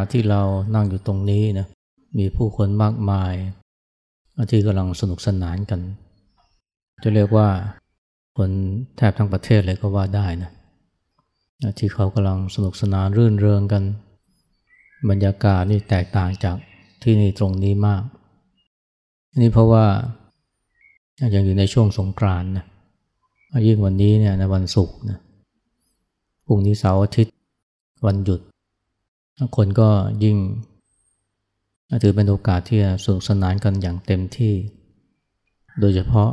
ณะที่เรานั่งอยู่ตรงนี้นะมีผู้คนมากมายที่กำลังสนุกสนานกัน จะเรียกว่าคนแทบทั้งประเทศเลยก็ว่าได้นะที่เขากำลังสนุกสนานรื่นเริงกัน บรรยากาศนี่แตกต่างจากที่นี่ตรงนี้มาก นี่เพราะว่ายังอยู่ในช่วงสงกรานนะยิ่งวันนี้เนี่ยในวันศุกร์นะพรุ่งนี้เสาร์อาทิตย์วันหยุด คนก็ยิ่ง ถือเป็นโอกาสที่จะสนุกสนานกันอย่างเต็มที่ โดยเฉพาะ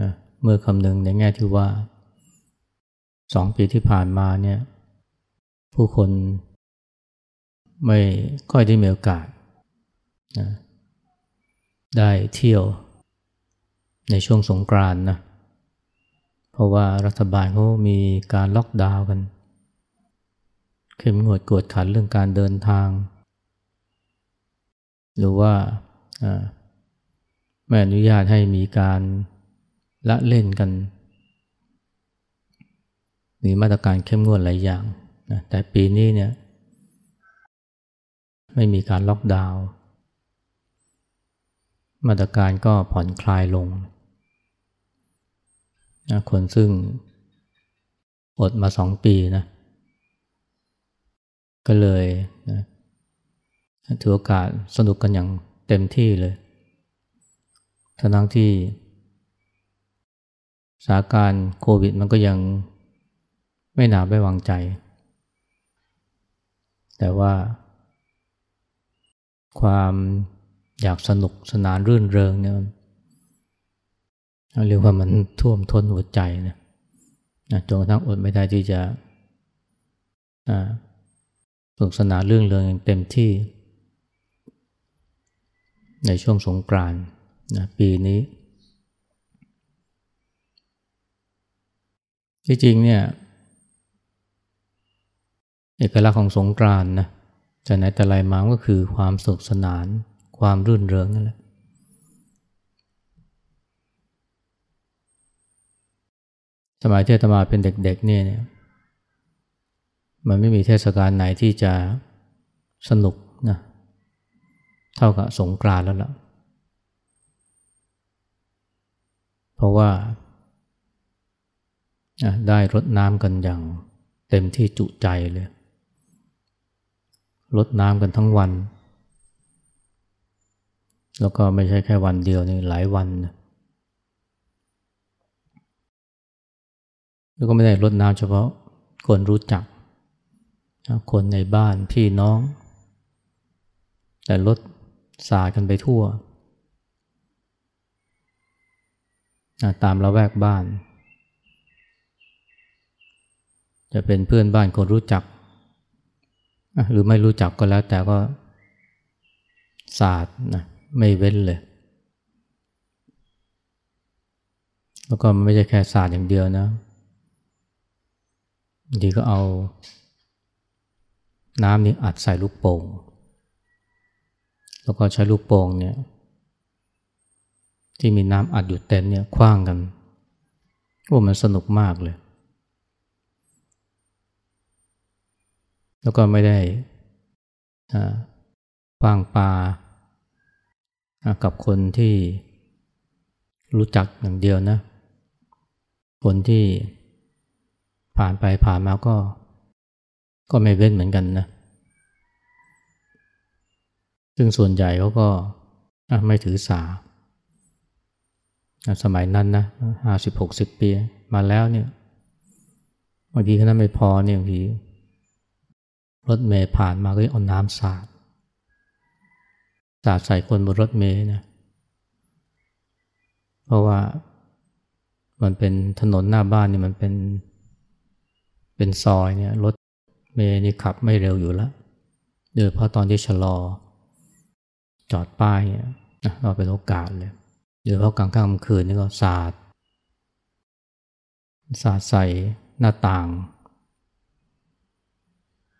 นะเมื่อคำนึงในแง่ที่ว่าสองปีที่ผ่านมาเนี่ยผู้คนไม่ค่อยได้มีโอกาสนะได้เที่ยวในช่วงสงกรานต์นะเพราะว่ารัฐบาลเขามีการล็อกดาวน์กัน เข้มงวดกวดขันเรื่องการเดินทาง หรือว่าไม่อนุญาตให้มีการละเล่นกัน มีมาตรการเข้มงวดหลายอย่างนะแต่ปีนี้เนี่ยไม่มีการล็อกดาวน์มาตรการก็ผ่อนคลายลงนะคนซึ่งอดมาสองปีนะ ก็เลยนะถือโอกาสสนุกกันอย่างเต็มที่เลย ทั้งที่สถานการณ์โควิดมันก็ยังไม่หนาไม่วางใจ แต่ว่า ความอยากสนุกสนานรื่นเริงเนี่ยเรียกว่ามันท่วมท้นหัวใจนะจนกระทั่งอดไม่ได้ที่จะ สนุกสนานเรื่องเรืองอย่างเต็มที่ ในช่วงสงกรานต์นะปีนี้ที่จริงเนี่ยเอกลักษณ์ของสงกรานต์นะจะไหนแต่ไรมาก็คือความสนุกสนานความรื่นเริงนั่นแหละสมัยที่อาตมาเป็นเด็กๆเนี่ย มันไม่มีเทศกาลไหนที่จะสนุกนะเท่ากับสงกรานต์แล้วล่ะ เพราะว่าได้รดน้ำกันอย่างเต็มที่จุใจเลยรดน้ำกันทั้งวัน แล้วก็ไม่ใช่แค่วันเดียวนี่หลายวัน แล้วก็ไม่ได้รดน้ำเฉพาะคนรู้จัก คนในบ้านพี่น้อง แต่รถสาดกันไปทั่ว ตามละแวกบ้าน จะเป็นเพื่อนบ้านคนรู้จัก หรือไม่รู้จักก็แล้วแต่ก็สาดนะไม่เว้นเลย แล้วก็ไม่ใช่แค่สาดอย่างเดียวนะดีก็เอา น้ำนี่อัดใส่ลูกโป่ง แล้วก็ใช้ลูกโป่งเนี่ยที่มีน้ำอัดอยู่เต็มเนี่ยคว้างกันโอ้มันสนุกมากเลย แล้วก็ไม่ได้คว้างปลากับคนที่รู้จักอย่างเดียวนะ คนที่ผ่านไปผ่านมาก็ ก็ไม่เว้นเหมือนกันนะ ซึ่งส่วนใหญ่เขาก็ไม่ถือสา สมัยนั้นนะห้าสิบหกสิบปีมาแล้วเนี่ยบางทีขนาดไม่พอเนี่ยบางทีรถเมย์ผ่านมาก็เอาน้ำสาดสาดใส่คนบนรถเมย์นะเพราะว่ามันเป็นถนนหน้าบ้านนี่มันเป็นเป็นซอยเนี่ยรถ เมย์นี่ขับไม่เร็วอยู่แล้วโดยเพราะตอนที่ชะลอ จอดป้ายเนี่ยเราเป็นโอกาสเลยโดยเพราะกลางค่ำคืนนี่ก็สาดสาดใส่หน้าต่าง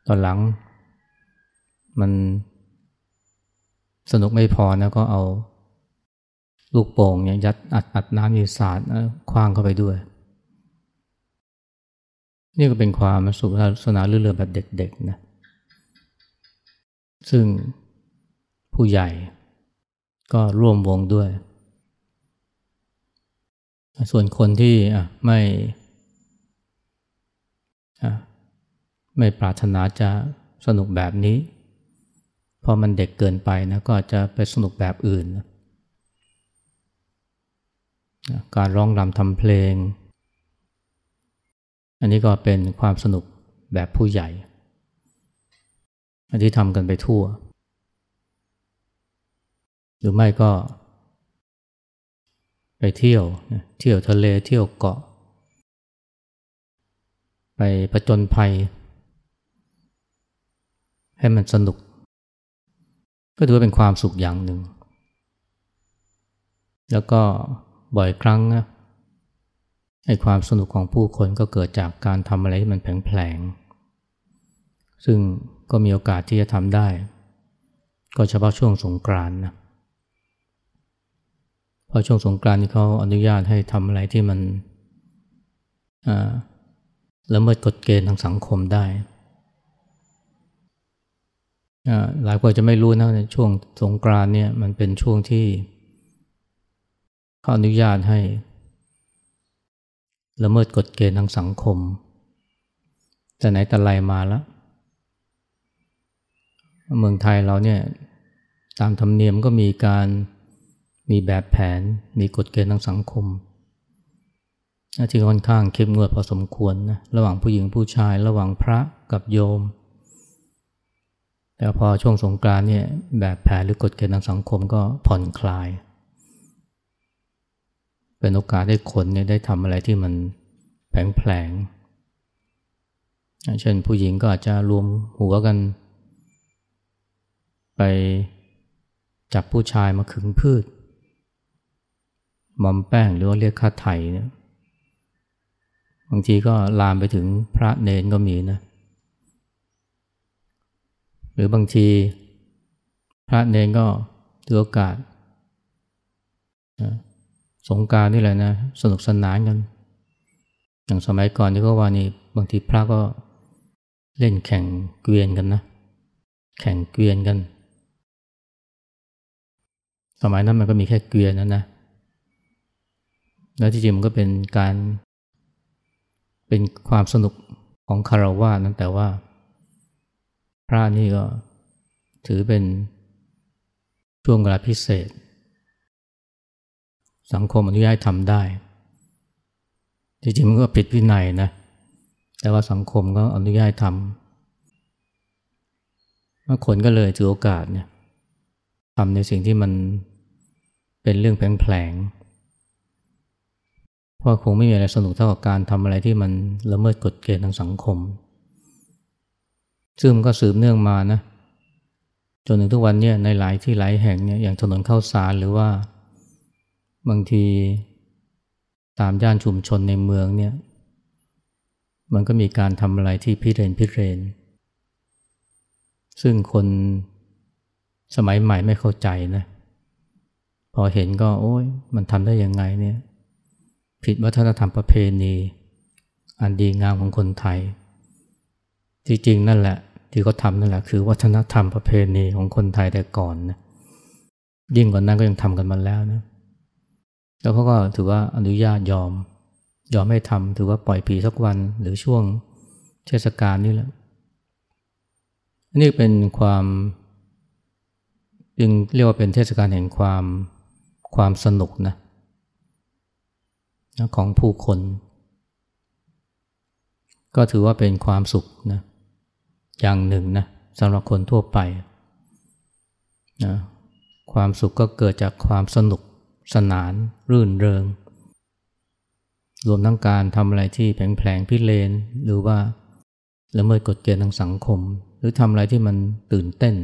ตอนหลัง มันสนุกไม่พอนะก็เอา ลูกโป่งเนี่ยยัดอัดอัดน้ำยีสาดคว้างเข้าไปด้วย นี่ก็เป็นความสุขศาสนาเรื่อยๆแบบเด็กๆนะซึ่งผู้ใหญ่ก็ร่วมวงด้วย ส่วนคนที่ไม่ไม่ปรารถนาจะสนุกแบบนี้ พอมันเด็กเกินไปนะก็อาจจะไปสนุกแบบอื่นนะการร้องรำทำเพลง อันนี้ก็เป็นความสนุกแบบผู้ใหญ่ อันที่ทำกันไปทั่ว หรือไม่ก็ ไปเที่ยว เที่ยวทะเลเที่ยวเกาะ ไปประจนภัย ให้มันสนุก ก็ถือว่าเป็นความสุขอย่างหนึ่ง แล้วก็บ่อยครั้งนะ ไอ้ความสนุกของผู้คนก็เกิดจากการทำอะไรที่มันแผลงๆซึ่งก็มีโอกาสที่จะทำได้ ก็เฉพาะช่วงสงกรานนะพอช่วงสงกรานนี่เขาอนุญาตให้ทำอะไรที่มันละเมิดกฎเกณฑ์ทางสังคมได้ หลายคนจะไม่รู้นะในช่วงสงกรานเนี่ยมันเป็นช่วงที่เขาอนุญาตให้ ละเมิดกฎเกณฑ์ทางสังคม แต่ไหนแต่ไรมาแล้ว เมืองไทยเราเนี่ยตามธรรมเนียมก็มีการมีแบบแผน มีกฎเกณฑ์ทางสังคมที่ค่อนข้างเข้มงวดพอสมควรนะระหว่างผู้หญิงผู้ชาย ระหว่างพระกับโยม แต่พอช่วงสงกรานเนี่ยแบบแผนหรือกฎเกณฑ์ทางสังคมก็ผ่อนคลาย เป็นโอกาสให้คนเนี่ยได้ทำอะไรที่มันแผลงแผลงเช่นผู้หญิงก็อาจจะรวมหัวกัน ไปจับผู้ชายมาขึงพืชมอมแป้งหรือว่าเรียกค่าไถ่เนี่ยบางทีก็ลามไปถึงพระเนนก็มีนะ หรือบางทีพระเนนก็ถือโอกาส สงการนี่แหละนะ สนุกสนานกัน อย่างสมัยก่อนที่เขาว่านี่บางทีพระก็เล่นแข่งเกวียนกันนะ แข่งเกวียนกัน สมัยนั้นมันก็มีแค่เกวียนนั่นนะ แล้วที่จริงมันก็เป็นการ เป็นความสนุกของคารวะนั้นแต่ว่า พระนี่ก็ถือเป็นช่วงเวลาพิเศษ สังคมอนุญาตทำได้ จริงๆมันก็ผิดวินัยนะแต่ว่าสังคมก็อนุญาตทำคนก็เลยถือโอกาสเนี่ยทำในสิ่งที่มันเป็นเรื่องแผลงเพราะคงไม่มีอะไรสนุกเท่ากับการทำอะไรที่มันละเมิดกฎเกณฑ์ทางสังคม ซึ่งมันก็สืบเนื่องมานะจนถึงทุกวันนี้ในหลายที่หลายแห่งเนี่ยอย่างถนนเข้าสารหรือว่า บางทีตามย่านชุมชนในเมืองเนี่ย มันก็มีการทำอะไรที่พิเรนพิเรน ซึ่งคนสมัยใหม่ไม่เข้าใจนะ พอเห็นก็โอ้ยมันทำได้ยังไงเนี่ย ผิดวัฒนธรรมประเพณี อันดีงามของคนไทย จริงๆนั่นแหละ ที่เขาทำนั่นแหละคือวัฒนธรรมประเพณีของคนไทยแต่ก่อนนะยิ่งกว่านั้นก็ยังทำกันมาแล้วนะ แล้วเขาก็ถือว่าอนุญาตยอม ยอมให้ทำถือว่าปล่อยผีสักวันหรือช่วงเทศกาลนี่แหละอันนี้เป็นความยังเรียกว่าเป็นเทศกาลแห่งความความสนุกนะของผู้คน ก็ถือว่าเป็นความสุขนะอย่างหนึ่งนะสำหรับคนทั่วไปนะความสุขก็เกิดจากความสนุก สนาน รื่นเริง รวมทั้งการทำอะไรที่แผลงๆพิเรนหรือว่าละเมิดกฎเกณฑ์ทางสังคม หรือทำอะไรที่มันตื่นเต้น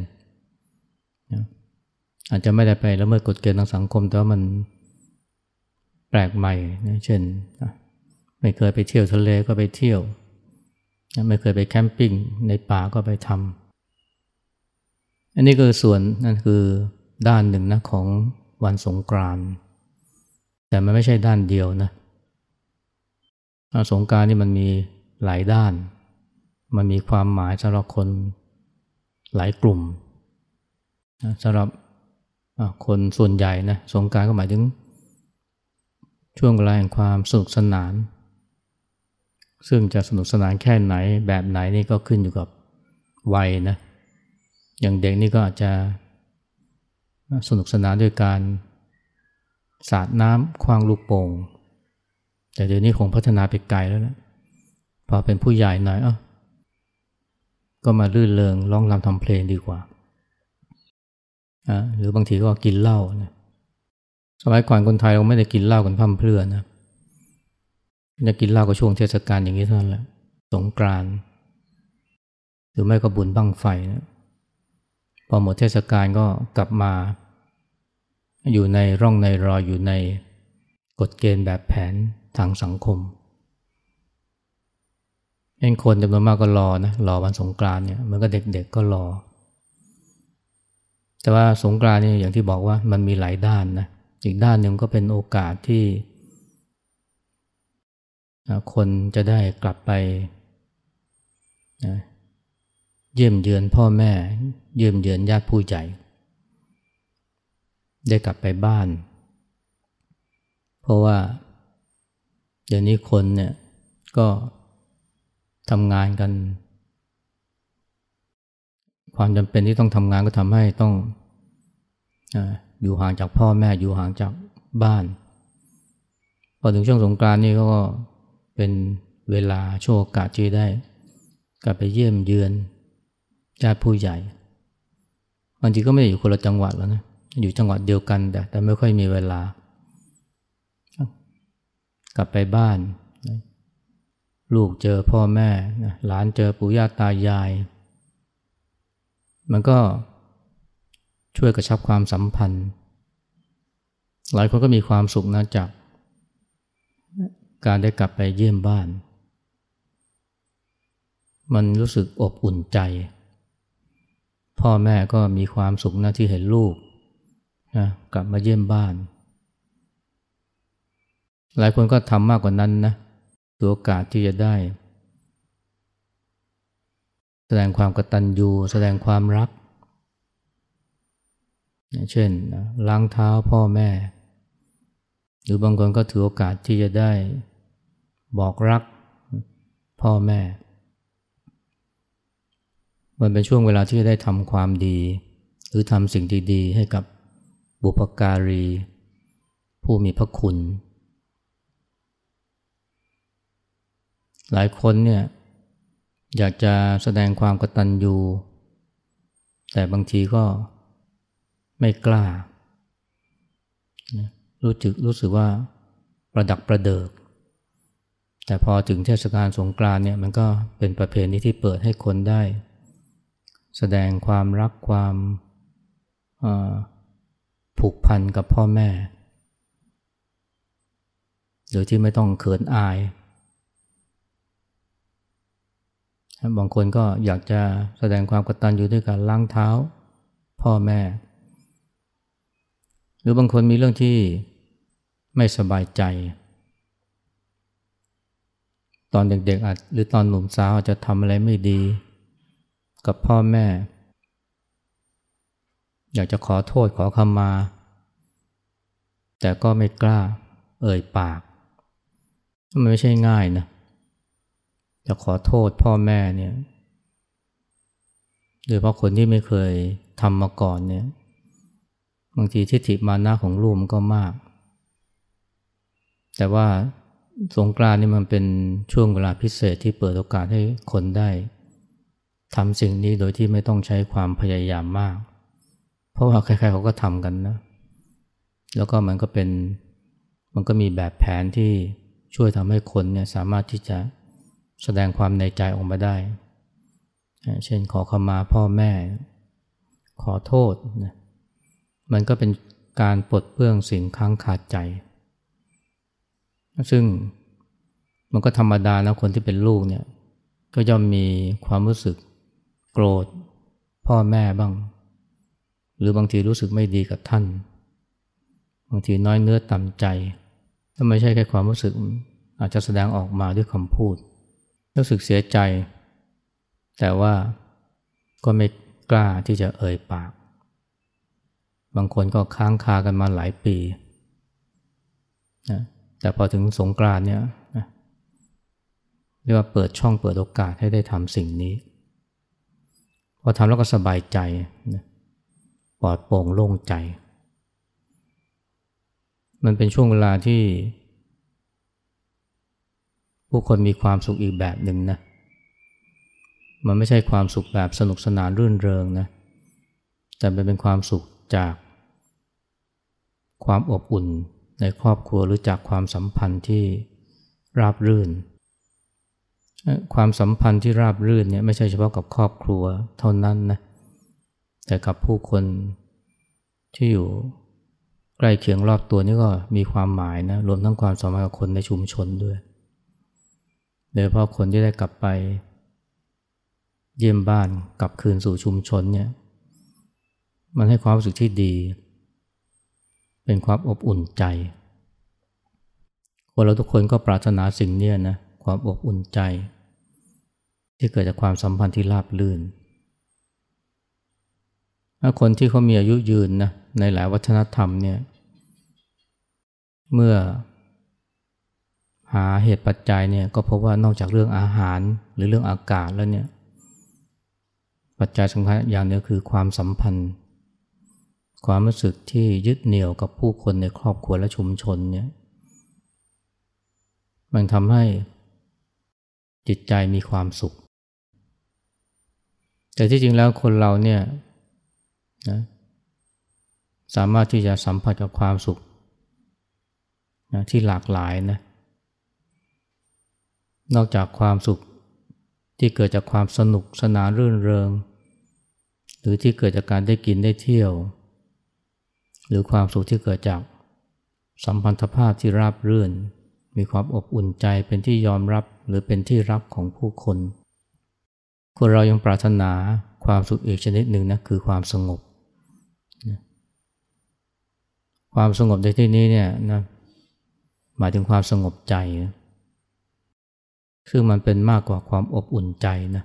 อาจจะไม่ได้ไปละเมิดกฎเกณฑ์ทางสังคม แต่ว่ามันแปลกใหม่นะเช่น ไม่เคยไปเที่ยวทะเลก็ไปเที่ยว ไม่เคยไปแคมปิ้งในป่าก็ไปทำอันนี้คือส่วนนั่นคือด้านหนึ่งนะของ วันสงกรานต์แต่มันไม่ใช่ด้านเดียวนะสงการนี่มันมีหลายด้าน มันมีความหมายสำหรับคนหลายกลุ่มสำหรับคนส่วนใหญ่นะสงการก็หมายถึง ช่วงเวลาแห่งความสนุกสนาน ซึ่งจะสนุกสนานแค่ไหนแบบไหนนี่ก็ขึ้นอยู่กับวัยนะอย่างเด็กนี่ก็อาจจะ สนุกสนานด้วยการสาดน้ำคว้างลูกโป่งแต่เดี๋ยวนี้คงพัฒนาไปไกลแล้วนะพอเป็นผู้ใหญ่หน่อยเอ้าก็มาลื่นเริงร้องรำทำเพลงดีกว่าอ่าหรือบางทีก็กินเหล้านะสมัยก่อนคนไทยเราไม่ได้กินเหล้ากันพั่มเพลื่อนะจะกินเหล้าก็ช่วงเทศกาลอย่างนี้เท่านั้นแหละสงกรานต์หรือไม่ก็บุญบั้งไฟนะพอหมดเทศกาลก็กลับมา อยู่ในร่องในรอยอยู่ในกฎเกณฑ์แบบแผนทางสังคมเองคนจำนวนมากก็รอนะรอวันสงกรานเนี่ยมันก็เด็กๆก็รอ แต่ว่าสงกรานเนี่ยอย่างที่บอกว่ามันมีหลายด้านนะอีกด้านหนึ่งก็เป็นโอกาสที่ คนจะได้กลับไปเยี่ยมเยือนพ่อแม่ เยี่ยมเยือนญาติผู้ใหญ่ ได้กลับไปบ้าน เพราะว่าเดี๋ยวนี้คนเนี่ยก็ทำงานกัน ความจำเป็นที่ต้องทำงานก็ทำให้ต้องอยู่ห่างจากพ่อแม่อยู่ห่างจากบ้าน พอถึงช่วงสงกรานนี่ก็เป็นเวลาช่วงโอกาสที่ได้ กลับไปเยี่ยมเยือนญาติผู้ใหญ่บางทีก็ไม่ได้อยู่คนละจังหวัดแล้วนะ อยู่จังหวัดเดียวกัน แต่แต่ไม่ค่อยมีเวลา กลับไปบ้าน ลูกเจอพ่อแม่หลานเจอปู่ย่าตายาย มันก็ช่วยกระชับความสัมพันธ์ หลายคนก็มีความสุขนะจาก การได้กลับไปเยี่ยมบ้าน มันรู้สึกอบอุ่นใจ พ่อแม่ก็มีความสุขนะที่เห็นลูก นะกลับมาเยี่ยมบ้าน หลายคนก็ทำมากกว่านั้นนะตัวโอกาสที่จะได้ แสดงความกตัญญูแสดงความรัก เช่นล้างเท้าพ่อแม่ หรือบางคนก็ถือโอกาสที่จะได้บอกรักพ่อแม่ มันเป็นช่วงเวลาที่จะได้ทำความดี หรือทำสิ่งดีๆให้กับ บุพการี ผู้มีพระคุณ หลายคนเนี่ยอยากจะแสดงความกตัญญู แต่บางทีก็ไม่กล้า รู้จึกรู้สึกว่าประดักประเดิก แต่พอถึงเทศกาลสงกรานเนี่ยมันก็เป็นประเพณีที่เปิดให้คนได้ แสดงความรักความ ผูกพันกับพ่อแม่ โดยที่ไม่ต้องเขินอาย บางคนก็อยากจะแสดงความกตัญญูด้วยการล้างเท้า พ่อแม่ หรือบางคนมีเรื่องที่ไม่สบายใจ ตอนเด็กๆอาจหรือตอนหนุ่มสาวอาจจะทำอะไรไม่ดี กับพ่อแม่ อยากจะขอโทษขอคำมา แต่ก็ไม่กล้าเอ่ยปากมันไม่ใช่ง่ายนะจะขอโทษพ่อแม่เนี่ยโดยเพราะคนที่ไม่เคยทำมาก่อนเนี่ยบางทีทิฏฐิมานะของลูกมันก็มาก แต่ว่าสงกรานนี่มันเป็นช่วงเวลาพิเศษที่เปิดโอกาสให้คนได้ทำสิ่งนี้โดยที่ไม่ต้องใช้ความพยายามมาก เพราะว่าใครๆเขาก็ทำกันนะ แล้วก็มันก็เป็น มันก็มีแบบแผนที่ช่วยทำให้คนเนี่ยสามารถที่จะแสดงความในใจออกมาได้ เช่นขอขมาพ่อแม่ ขอโทษนะ มันก็เป็นการปลดเปลื้องสิ่งค้างคาใจ ซึ่งมันก็ธรรมดานะคนที่เป็นลูกเนี่ย ก็ย่อมมีความรู้สึกโกรธ พ่อแม่บ้าง หรือบางทีรู้สึกไม่ดีกับท่าน บางทีน้อยเนื้อต่ำใจถ้าไม่ใช่แค่ความรู้สึกอาจจะแสดงออกมาด้วยคำพูด รู้สึกเสียใจ แต่ว่าก็ไม่กล้าที่จะเอ่ยปาก บางคนก็ค้างคากันมาหลายปีนะแต่พอถึงสงกรานเนี่ยเรียกว่าเปิดช่องเปิดโอกาสให้ได้ทำสิ่งนี้ พอทำแล้วก็สบายใจป ลอดโปร่งโล่งใจ มันเป็นช่วงเวลาที่ ผู้คนมีความสุขอีกแบบหนึ่งนะ มันไม่ใช่ความสุขแบบสนุกสนานรื่นเริงนะ แต่เป็นความสุขจาก ความอบอุ่นในครอบครัวหรือจากความสัมพันธ์ที่ราบรื่น ความสัมพันธ์ที่ราบรื่นเนี่ยไม่ใช่เฉพาะกับครอบครัวเท่านั้นนะ แต่กับผู้คนที่อยู่ใกล้เคียงรอบตัวนี่ก็มีความหมายนะรวมทั้งความสัมพันธ์กับคนในชุมชนด้วยโดยเฉพาะคนที่ได้กลับไป เยี่ยมบ้านกลับคืนสู่ชุมชนเนี่ยมันให้ความรู้สึกที่ดี เป็นความอบอุ่นใจ คนเราทุกคนก็ปรารถนาสิ่งนี้นะความอบอุ่นใจ ที่เกิดจากความสัมพันธ์ที่ราบลื่น คนที่เขามีอายุยืนนะในหลายวัฒนธรรมเนี่ยเมื่อหาเหตุปัจจัยเนี่ยก็พบว่านอกจากเรื่องอาหารหรือเรื่องอากาศแล้วเนี่ยปัจจัยสำคัญอย่างนี้คือความสัมพันธ์ ความรู้สึกที่ยึดเหนี่ยวกับผู้คนในครอบครัวและชุมชนเนี่ยมันทำให้จิตใจมีความสุข แต่ที่จริงแล้วคนเราเนี่ย นะสามารถที่จะสัมผัสกับความสุขนะที่หลากหลายนะนอกจากความสุขที่เกิดจากความสนุกสนานรื่นเริง หรือที่เกิดจากการได้กินได้เที่ยว หรือความสุขที่เกิดจากสัมพันธภาพที่ราบรื่น มีความอบอุ่นใจเป็นที่ยอมรับหรือเป็นที่รักของผู้คน คนเรายังปรารถนาความสุขอีกชนิดหนึ่งนะคือความสงบ ความสงบในที่นี้เนี่ยนะหมายถึงความสงบใจซึ่งมันเป็นมากกว่าความอบอุ่นใจนะ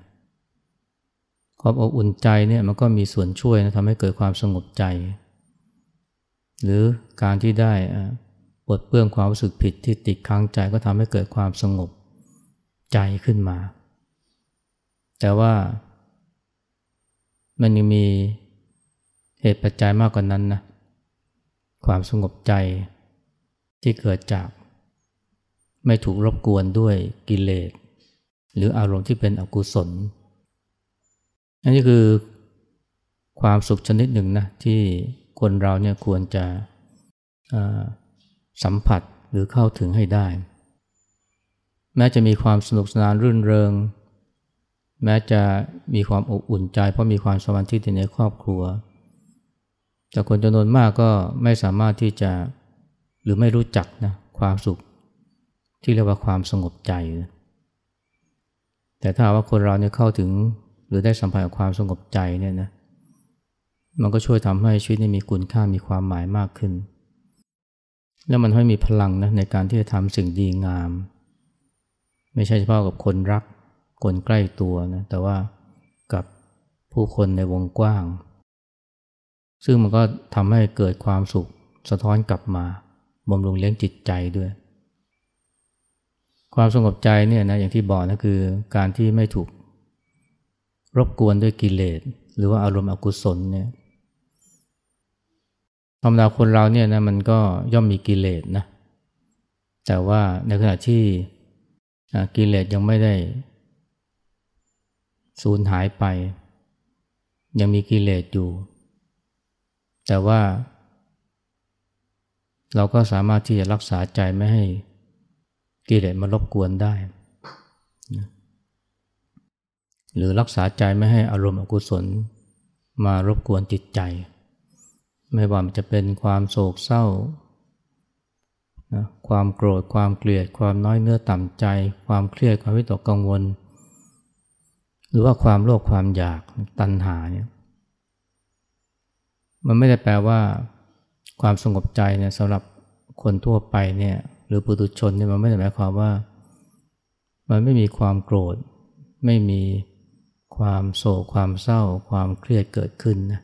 ความอบอุ่นใจเนี่ยมันก็มีส่วนช่วยนะทำให้เกิดความสงบใจ หรือการที่ได้ปลดเปลื้องความรู้สึกผิดที่ติดค้างใจก็ทำให้เกิดความสงบใจขึ้นมา แต่ว่ามันยังมีเหตุปัจจัยมากกว่านั้นนะ ความสงบใจที่เกิดจาก ไม่ถูกรบกวนด้วยกิเลสหรืออารมณ์ที่เป็นอกุศลอันนี้คือความสุขชนิดหนึ่งนะที่คนเราเนี่ยควรจะสัมผัสหรือเข้าถึงให้ได้ แม้จะมีความสนุกสนานรื่นเริง แม้จะมีความอบอุ่นใจ เพราะมีความสมาธิในครอบครัว แต่คนจำนวนมากก็ไม่สามารถที่จะหรือไม่รู้จักนะความสุขที่เรียกว่าความสงบใจ แต่ถ้าว่าคนเราเนี่ยเข้าถึงหรือได้สัมผัสกับความสงบใจเนี่ยนะมันก็ช่วยทำให้ชีวิตนี้มีคุณค่ามีความหมายมากขึ้น แล้วมันให้มีพลังนะในการที่จะทำสิ่งดีงาม ไม่ใช่เฉพาะกับคนรัก คนใกล้ตัวนะแต่ว่ากับผู้คนในวงกว้าง ซึ่งมันก็ทำให้เกิดความสุขสะท้อนกลับมาบำรุงเลี้ยงจิตใจด้วย ความสงบใจเนี่ยนะอย่างที่บอกนะคือการที่ไม่ถูกรบกวนด้วยกิเลสหรือว่าอารมณ์อกุศลเนี่ยธรรมดาคนเราเนี่ยนะมันก็ย่อมมีกิเลสนะแต่ว่าในขณะที่กิเลสยังไม่ได้สูญหายไป ยังมีกิเลสอยู่ แต่ว่า เราก็สามารถที่จะรักษาใจไม่ให้กิเลสมารบกวนได้ หรือรักษาใจไม่ให้อารมณ์อกุศลมารบกวนจิตใจ ไม่ว่ามันจะเป็นความโศกเศร้านะความโกรธความเกลียด ความน้อยเนื้อต่ำใจ ความเครียดความวิตกกังวล หรือว่าความโลภความอยากตัณหาเนี่ย มันไม่ได้แปลว่าความสงบใจเนี่ยสำหรับคนทั่วไปเนี่ยหรือปุถุชนเนี่ยมันไม่ได้หมายความว่า มันไม่มีความโกรธ ไม่มีความโศกความเศร้า ความเครียดเกิดขึ้นนะ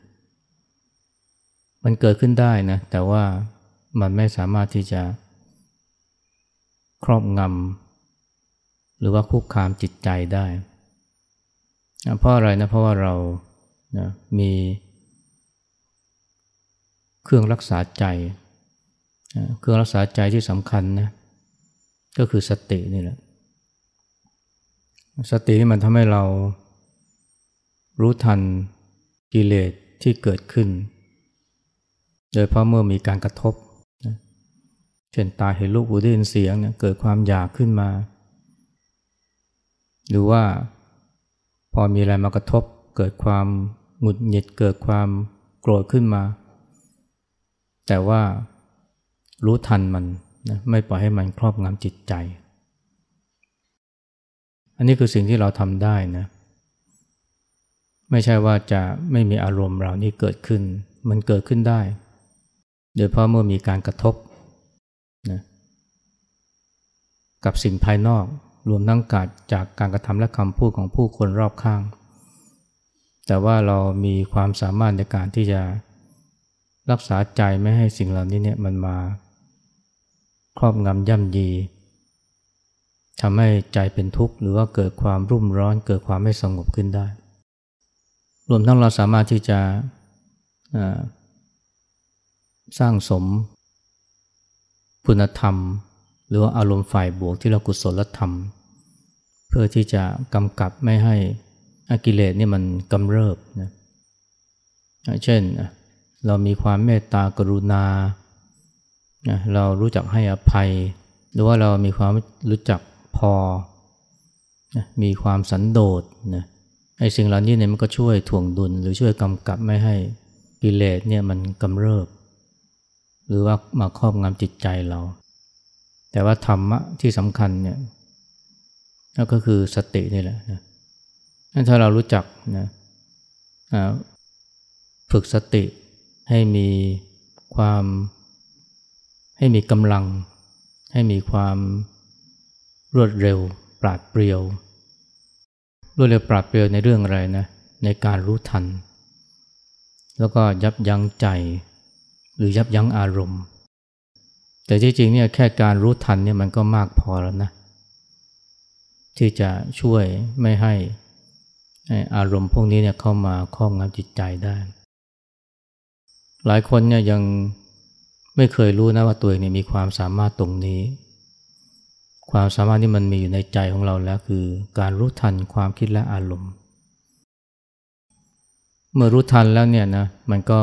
มันเกิดขึ้นได้นะแต่ว่ามันไม่สามารถที่จะครอบงำหรือว่าคุกคามจิตใจได้ เพราะอะไรนะเพราะว่าเรานะมี เครื่องรักษาใจ เครื่องรักษาใจที่สำคัญนะก็คือสตินี่แหละ สติมันทำให้เรารู้ทันกิเลสที่เกิดขึ้น โดยเพราะเมื่อมีการกระทบ เช่นตาเห็นรูปหูได้ยินเสียงเนี่ยเกิดความอยากขึ้นมา หรือว่าพอมีอะไรมากระทบ เกิดความหงุดหงิดเกิดความโกรธขึ้นมา แต่ว่ารู้ทันมันนะไม่ปล่อยให้มันครอบงำจิตใจ อันนี้คือสิ่งที่เราทำได้นะ ไม่ใช่ว่าจะไม่มีอารมณ์เรานี่เกิดขึ้น มันเกิดขึ้นได้ โดยเพราะเมื่อมีการกระทบนะกับสิ่งภายนอก รวมทั้งกาดจากการกระทำและคำพูดของผู้คนรอบข้าง แต่ว่าเรามีความสามารถในการที่จะ รักษาใจไม่ให้สิ่งเหล่านี้เนี่ยมันมาครอบงำย่ำยีทำให้ใจเป็นทุกข์หรือว่าเกิดความรุ่มร้อน เกิดความไม่สงบขึ้นได้ รวมทั้งเราสามารถที่จะสร้างสม คุณธรรม หรือว่าอารมณ์ฝ่ายบวกที่เรากุศลธรรม เพื่อที่จะกำกับไม่ให้อกิเลสนี่มันกำเริบนะเช่น เรามีความเมตตากรุณา เรารู้จักให้อภัย หรือว่าเรามีความรู้จักพอ มีความสันโดษนะไอ้สิ่งเหล่านี้เนี่ยมันก็ช่วยถ่วงดุล หรือช่วยกำกับไม่ให้กิเลสเนี่ยมันกำเริบ หรือว่ามาครอบงำจิตใจเรา แต่ว่าธรรมะที่สำคัญเนี่ยก็คือสตินี่แหละนะถ้าเรารู้จักนะฝึกสติ ให้มีความให้มีกำลัง ให้มีความรวดเร็ว ปราดเปรียว รวดเร็วปราดเปรียวในเรื่องอะไรนะในการรู้ทัน แล้วก็ยับยั้งใจหรือยับยั้งอารมณ์ แต่ที่จริงเนี่ยแค่การรู้ทันเนี่ยมันก็มากพอแล้วนะที่จะช่วยไม่ให้อารมณ์พวกนี้เนี่ยเข้ามาครอบงำจิตใจได้ หลายคนเนี่ยยังไม่เคยรู้นะว่าตัวเองเนี่ยมีความสามารถตรงนี้ ความสามารถที่มันมีอยู่ในใจของเราแล้วคือ การรู้ทันความคิดและอารมณ์ เมื่อรู้ทันแล้วเนี่ยนะมันก็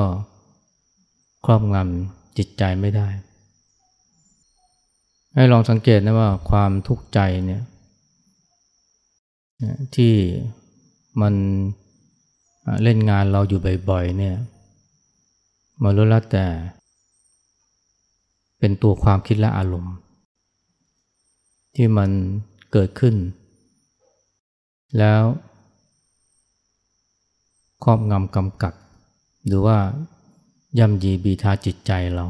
ครอบงำจิตใจไม่ได้ ให้ลองสังเกตนะว่าความทุกข์ใจเนี่ยที่มันเล่นงานเราอยู่บ่อยๆเนี่ย มารู้แล้วแต่ เป็นตัวความคิดและอารมณ์ ที่มันเกิดขึ้น แล้วครอบงำกำกับ หรือว่าย่ำยีบีทาจิตใจเรา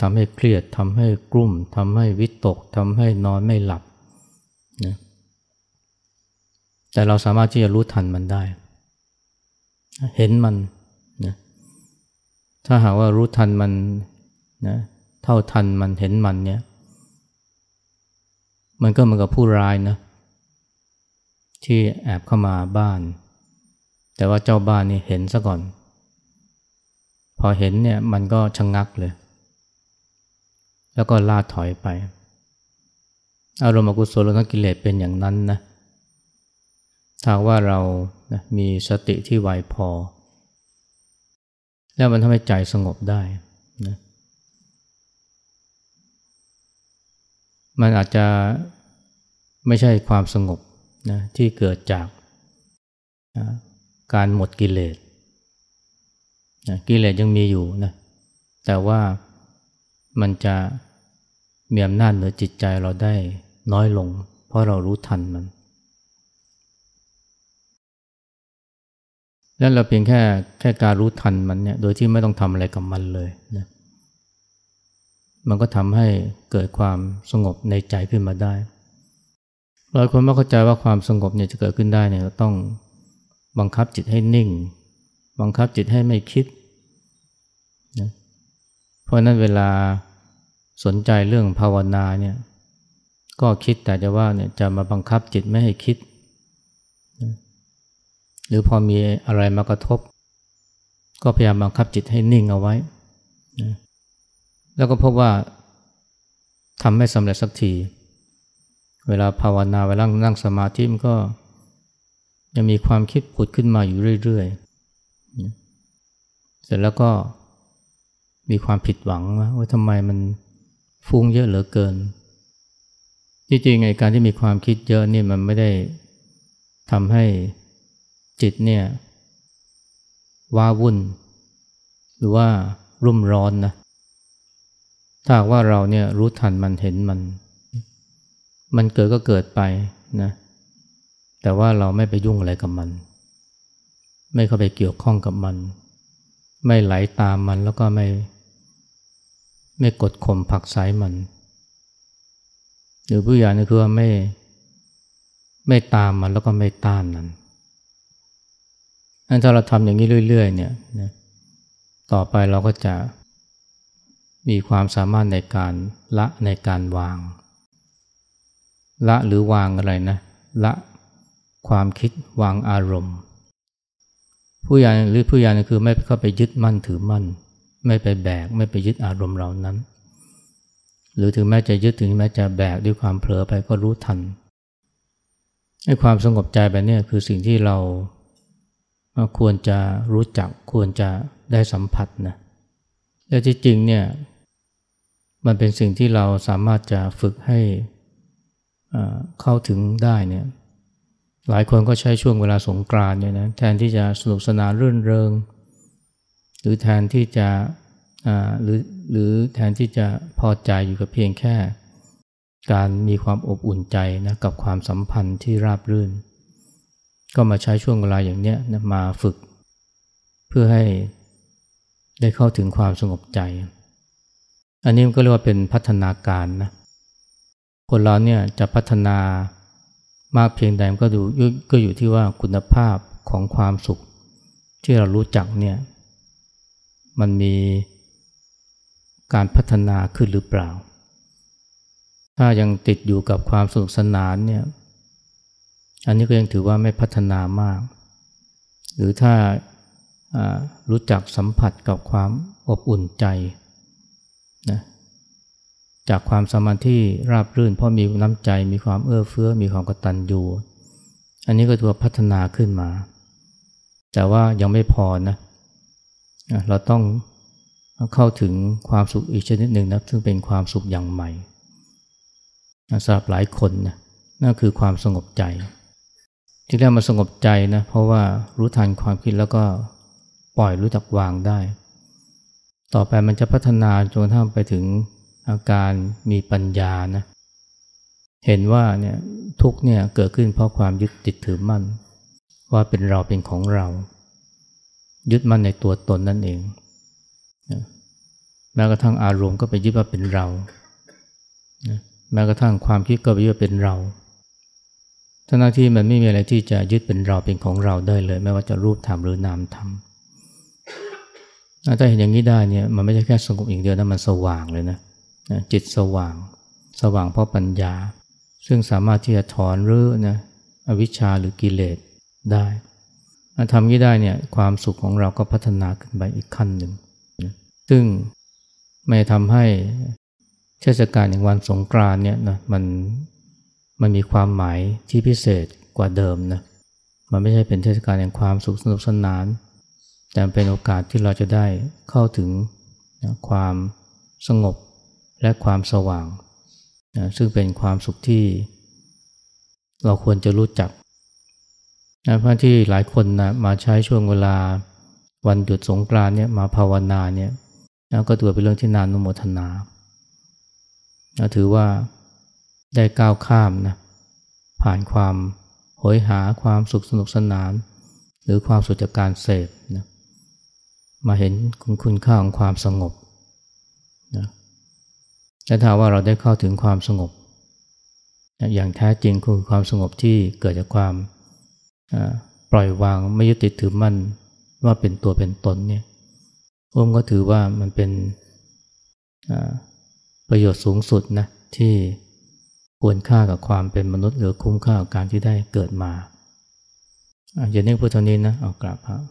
ทำให้เครียดทำให้กลุ้มทำให้วิตกทำให้นอนไม่หลับนะแต่เราสามารถที่จะรู้ทันมันได้ เห็นมัน ถ้าหากว่ารู้ทันมันนะเท่าทันมันเห็นมันเนี่ย มันก็เหมือนกับผู้ร้ายนะที่แอบเข้ามาบ้าน แต่ว่าเจ้าบ้านนี่เห็นซะก่อน พอเห็นเนี่ยมันก็ชะงงักเลย แล้วก็ล่าถอยไปอารมณ์อกุศลและกิเลสเป็นอย่างนั้นนะถ้าว่าเรานะมีสติที่ไวพอ แล้วมันทำให้ใจสงบได้นะมันอาจจะไม่ใช่ความสงบนะที่เกิดจากนะการหมดกิเลสนะกิเลสยังมีอยู่นะแต่ว่ามันจะมีอำนาจเหนือจิตใจเราได้น้อยลง เพราะเรารู้ทันมัน แล้วเราเพียงแค่แค่การรู้ทันมันเนี่ย โดยที่ไม่ต้องทำอะไรกับมันเลยนะมันก็ทำให้เกิดความสงบในใจขึ้นมาได้หลายคนไม่เข้าใจว่าความสงบเนี่ยจะเกิดขึ้นได้เนี่ยต้องบังคับจิตให้นิ่ง บังคับจิตให้ไม่คิดนะเพราะนั้นเวลาสนใจเรื่องภาวนาเนี่ยก็คิดแต่จะว่าเนี่ยจะมาบังคับจิตไม่ให้คิด หรือพอมีอะไรมากระทบ ก็พยายามบังคับจิตให้นิ่งเอาไว้นะแล้วก็พบว่าทำไม่สำเร็จสักที เวลาภาวนาเวลานั่งสมาธิมันก็ยังมีความคิดผุดขึ้นมาอยู่เรื่อยๆ เสร็จแล้วก็มีความผิดหวังว่าทำไมมันฟุ้งเยอะเหลือเกินจริงๆไงการที่มีความคิดเยอะนี่มันไม่ได้ทำให้ จิตเนี่ยว้าวุ่น หรือว่ารุ่มร้อนนะถ้าว่าเราเนี่ยรู้ทันมันเห็นมัน มันเกิดก็เกิดไปนะแต่ว่าเราไม่ไปยุ่งอะไรกับมัน ไม่เข้าไปเกี่ยวข้องกับมัน ไม่ไหลาตามมันแล้วก็ไม่ ไม่กดข่มผักสายมัน หรือผู้ใหญ่นี่คือว่าไม่ ไม่ตามมันแล้วก็ไม่ต้านมัน ถ้าเราทำอย่างนี้เรื่อยๆเนี่ยนะต่อไปเราก็จะมีความสามารถในการละในการวาง ละหรือวางอะไรนะ ละความคิดวางอารมณ์ ผู้ใหญ่หรือผู้ใหญ่คือไม่เข้าไปยึดมั่นถือมั่น ไม่ไปแบก ไม่ไปยึดอารมณ์เหล่านั้น หรือถึงแม้จะยึดถึงแม้จะแบกด้วยความเผลอไปก็รู้ทันให้ความสงบใจแบบนี้คือสิ่งที่เรา ควรจะรู้จักควรจะได้สัมผัสนะและที่จริงเนี่ยมันเป็นสิ่งที่เราสามารถจะฝึกให้เข้าถึงได้เนี่ยหลายคนก็ใช้ช่วงเวลาสงกรานเนี่ยนะแทนที่จะสนุกสนานรื่นเริง หรือแทนที่จะหรือหรือแทนที่จะพอใจอยู่กับเพียงแค่ การมีความอบอุ่นใจนะกับความสัมพันธ์ที่ราบรื่น ก็มาใช้ช่วงเวลาอย่างเนี้ยนะมาฝึก เพื่อให้ได้เข้าถึงความสงบใจ อันนี้มันก็เรียกว่าเป็นพัฒนาการนะคนเราเนี่ยจะพัฒนามากเพียงใดก็ดูก็อยู่ที่ว่าคุณภาพของความสุข ที่เรารู้จักเนี่ยมันมีการพัฒนาขึ้นหรือเปล่า ถ้ายังติดอยู่กับความสนุกสนานเนี่ย อันนี้ก็ยังถือว่าไม่พัฒนามาก หรือถ้ารู้จักสัมผัสกับความอบอุ่นใจนะจากความสมาธิราบรื่น เพราะมีน้ำใจมีความเอื้อเฟื้อมีความกตัญญูอันนี้ก็ถือว่าพัฒนาขึ้นมา แต่ว่ายังไม่พอนะเราต้องเข้าถึงความสุขอีกชนิดหนึ่งนะซึ่งเป็นความสุขอย่างใหม่สำหรับหลายคนนะนั่นคือความสงบใจ ที่แรกมาสงบใจนะ เพราะว่ารู้ทันความคิดแล้วก็ปล่อยรู้จักวางได้ ต่อไปมันจะพัฒนาจนกระทั่งไปถึงอาการมีปัญญานะ เห็นว่าเนี่ยทุกเนี่ยเกิดขึ้นเพราะความยึดติดถือมั่น ว่าเป็นเราเป็นของเรา ยึดมั่นในตัวตนนั่นเองแม้กระทั่งอารมณ์ก็ไปยึดว่าเป็นเรา แม้กระทั่งความคิดก็ไปยึดว่าเป็นเรา ทั้งที่มันไม่มีอะไรที่จะยึดเป็นเราเป็นของเราได้เลย ไม่ว่าจะรูปธรรมหรือนามธรรมถ้าเห็นอย่างนี้ได้เนี่ยมันไม่ใช่แค่สงบอย่างเดียวนะมันสว่างเลยนะจิตสว่าง สว่างเพราะปัญญา ซึ่งสามารถที่จะถอนรื้อนะอวิชชาหรือกิเลสได้ทำนี้ได้เนี่ยความสุขของเราก็พัฒนาขึ้นไปอีกขั้นหนึ่ง ซึ่งไม่ทำให้เทศกาลอย่างวันสงกรานเนี่ยนะมัน มันมีความหมายที่พิเศษกว่าเดิมนะมันไม่ใช่เป็นเทศกาลแห่งความสุขสนุกสนาน แต่เป็นโอกาสที่เราจะได้เข้าถึงนะความสงบและความสว่างนะซึ่งเป็นความสุขที่ เราควรจะรู้จักนะเพราะที่หลายคนนะมาใช้ช่วงเวลาวันหยุดสงกรานเนี่ยมาภาวนาเนี่ยนะก็ถือเป็นเรื่องที่นานนุโมทนานะถือว่า ได้ก้าวข้ามนะผ่านความโหยหาความสุขสนุกสนาน หรือความสุขจากการเสพนะมาเห็นคุณคุณค่าของความสงบนะและถ้าว่าเราได้เข้าถึงความสงบนะอย่างแท้จริงคือความสงบที่เกิดจากความปล่อยวางไม่ยึดติดถือมั่นว่าเป็นตัวเป็นตนเนี่ยอมก็ถือว่ามันเป็นประโยชน์สูงสุดนะที่ ควรค่ากับความเป็นมนุษย์หรือคุ้มค่ากับการที่ได้เกิดมาอย่างนี้พุทธนี้นะเอากลับครับ